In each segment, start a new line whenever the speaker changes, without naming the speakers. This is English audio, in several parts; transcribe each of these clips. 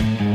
Það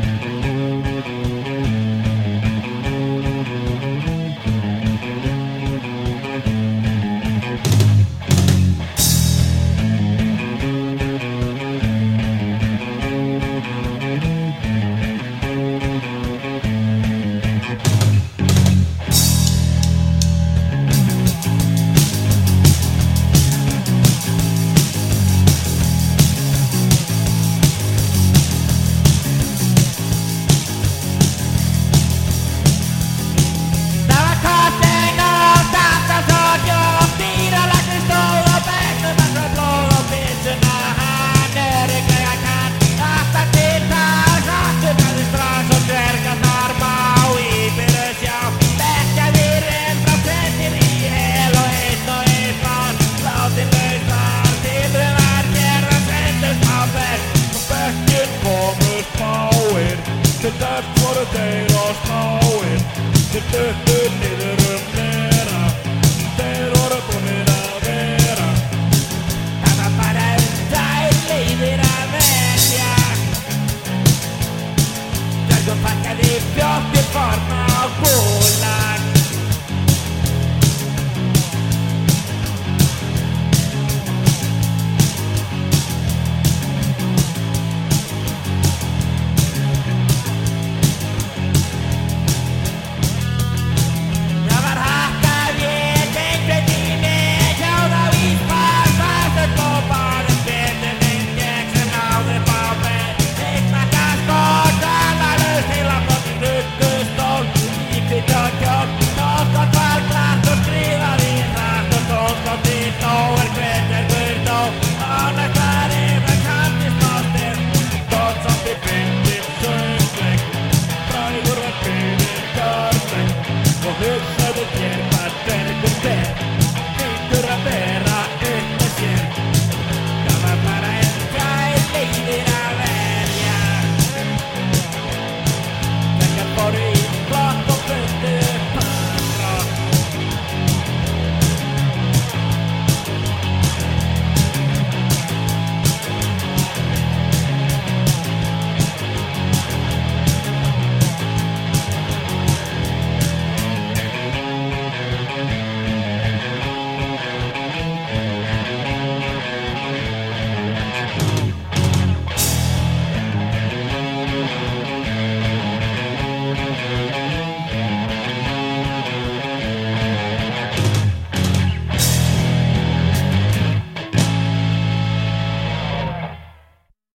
Til þess voru þeir og smáir Þeir döttu leið hurts for the.